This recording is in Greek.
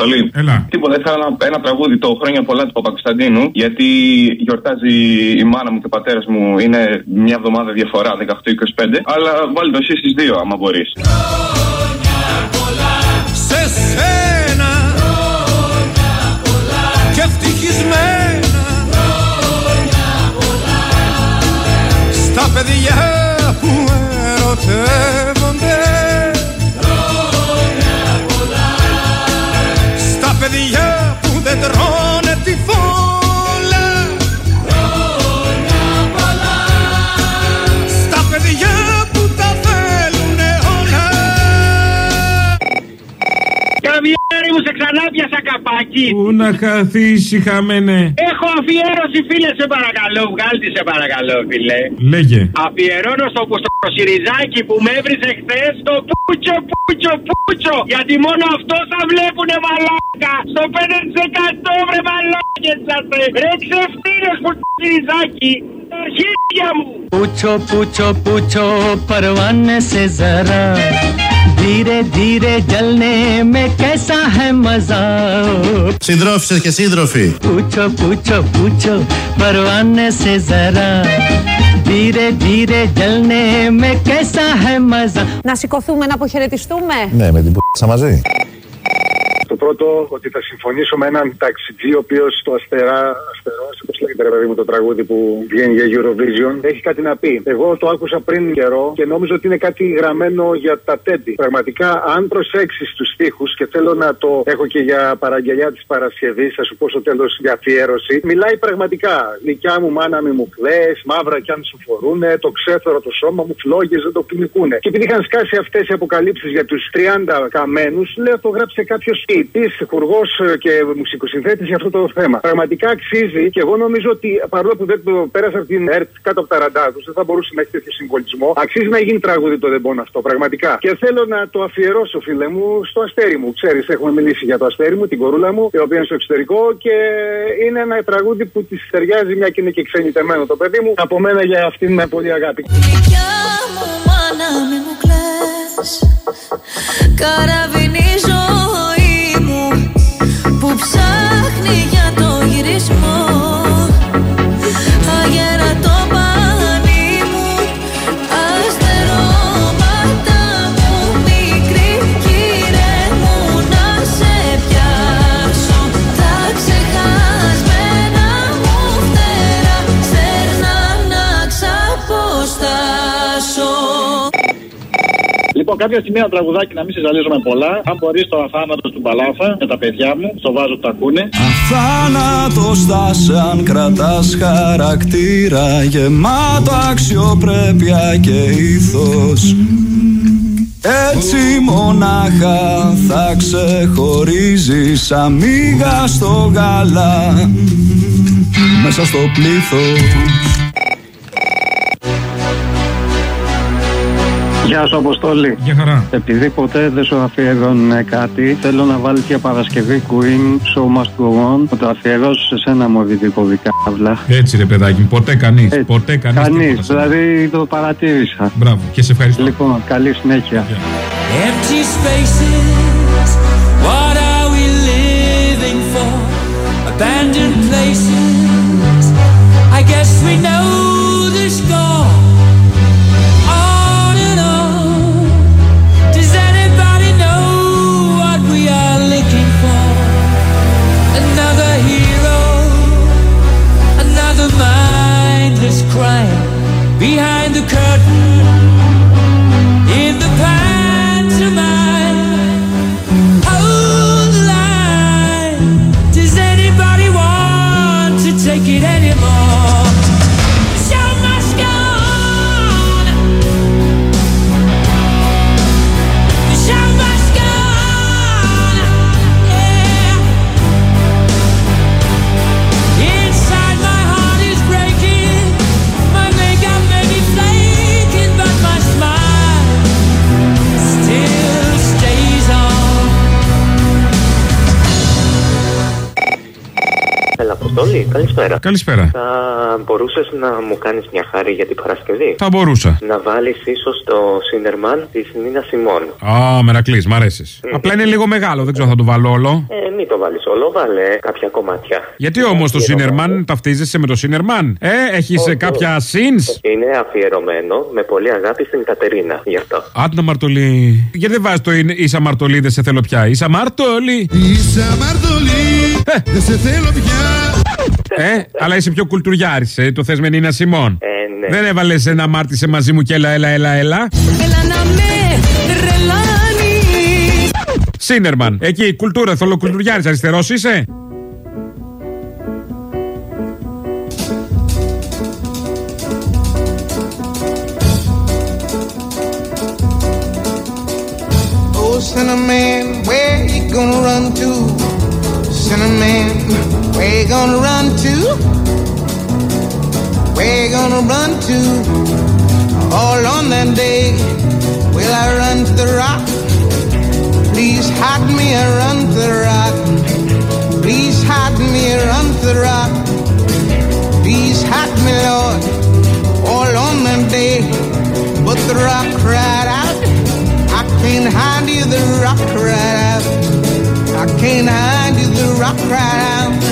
Αποστολή. Έλα. Τίποτα, ήθελα ένα, ένα τραγούδι το χρόνια πολλά του Παπακοσταντίνου, γιατί γιορτάζει η μάνα μου και ο πατέρας μου. Είναι μια εβδομάδα διαφορά, 18-25. Αλλά βάλει το εσύ στις δύο, άμα μπορείς. Καβιάρι μου, σε ξανά πιασα καπάκι. Πού να χαθείς, χαμένε. Έχω αφιέρωση, φίλε, σε παρακαλώ. Βγάλτε σε παρακαλώ, φίλε. Λέγε. Αφιερώνω στο, στο που με έβρισε χθες το πούτσο, πούτσο, πούτσο. Γιατί μόνο αυτό θα βλέπουνε μαλάκα. Στο 5% βρε μαλάκια τσατε. Ρε ξεφτύνε που Αρχίδια μου. Πούτσο, πούτσο, πούτσο, παρβάνε σε ζαρά. धीरे धीरे जलने में कैसा है मजा Συντρόφισσες και σύντροφοι, पूछो पूछो पूछो परवाने से जरा धीरे धीरे जलने में कैसा है मजा Να σηκωθούμε να αποχαιρετιστούμε. ναι, με την π***σα μαζί. Το πρώτο, ότι θα συμφωνήσω με έναν ταξιτζή, ο οποίος το αστερά, αστερό, πώ λέγεται ρε παιδί μου το τραγούδι που βγαίνει για Eurovision, έχει κάτι να πει. Εγώ το άκουσα πριν καιρό και νόμιζα ότι είναι κάτι γραμμένο για τα τέντη. Πραγματικά, αν προσέξεις τους στίχους και θέλω να το έχω και για παραγγελιά της Παρασκευής, θα σου πω στο τέλος για αφιέρωση, μιλάει πραγματικά. Δικιά μου μάνα μη μου κλε, μαύρα κι αν σου φορούνε, το ξέφερο το σώμα μου, φλόγε δεν το κλινικούνε. Και επειδή είχαν σκάσει αυτές οι αποκαλύψεις για τους 30 καμένους, λέω το γράψε κάποιος ποιητή, χουργό και μουσικοσυνθέτης για αυτό το θέμα. Πραγματικά αξίζει και εγώ νομίζω ότι παρόλο που δεν το πέρασε από την ΕΡΤ κάτω από τα ραντάρ τους, δεν θα μπορούσε να έχει τέτοιο συμβολισμό. Αξίζει να γίνει τραγούδι το δεμπόν αυτό, πραγματικά. Και θέλω να το αφιερώσω, φίλε μου, στο αστέρι μου. Ξέρεις, έχουμε μιλήσει για το αστέρι μου, την κορούλα μου, η οποία είναι στο εξωτερικό και είναι ένα τραγούδι που της ταιριάζει μια και είναι και ξενιτεμένο το παιδί μου. Από μένα για αυτήν με πολύ αγάπη. Δικιά μου μάνα μη μου κλαις Καραβινή Λοιπόν, κάποια στιγμή ένα τραγουδάκι να μην σε ζαλίζουμε πολλά. Αν μπορείς το αθάνατο του Μπαλάφα με τα παιδιά μου, στο βάζω που τα ακούνε. Αθάνατος θα αν κρατάς χαρακτήρα Γεμάτο αξιοπρέπεια και ήθος Έτσι μονάχα θα ξεχωρίζεις αμίγα στο γάλα Μέσα στο πλήθος Γεια σου Αποστόλη. Για χαρά. Επειδή ποτέ δεν σου αφιερώνουν κάτι, θέλω να βάλει για Παρασκευή Queen Show Must Go On. Θα το αφιερώσω σε σένα μου δικά αυλά. Έτσι ρε παιδάκι μου, ποτέ κανείς. Ποτέ κανείς. Κανείς, δηλαδή το παρατήρησα. Μπράβο και σε ευχαριστώ. Λοιπόν, καλή συνέχεια. Empty spaces, Αποστολή, καλησπέρα. Καλησπέρα. Θα μπορούσες να μου κάνεις μια χάρη για την Παρασκευή; Θα μπορούσα. Να βάλεις ίσως το Σίνερμαν της Νίνας Σιμών. Α, μερακλής, μ' αρέσεις. Απλά είναι λίγο μεγάλο, δεν ξέρω αν θα το βάλω όλο. Ε, μην το βάλεις όλο, βάλε κάποια κομμάτια. Γιατί όμως το Σίνερμαν ταυτίζεσαι με το Σίνερμαν. Ε, έχεις Όχι, κάποια σύνς. Είναι αφιερωμένο με πολύ αγάπη στην Κατερίνα. Γι' αυτό. Άντε Μαρτολή. Γιατί δεν βάζεις το είναι- Ίσα Μαρτολή, δεν σε θέλω πια. Ίσα Μαρτολή. Ίσα Μαρτολή, δεν σε θέλω πια. Ε, αλλά είσαι πιο κουλτουριάρης, ε, το θες με Νίνα Σιμών. ναι. Δεν έβαλες ένα μάρτισε μαζί μου και έλα, έλα, έλα, έλα. Έλα να με τρελάνεις Σίνερμαν. Εκεί, κουλτούρα, θολοκουλτουριάρης, αριστερός είσαι; Oh, Cinnamon, where you gonna run to? Run to? All on that day, will I run to the rock? Please hide me and run to the rock. Please hide me and run to the rock. Please hide me, Lord, all on that day. But the rock cried out. I can't hide you, the rock cried out. I can't hide you, the rock cried out.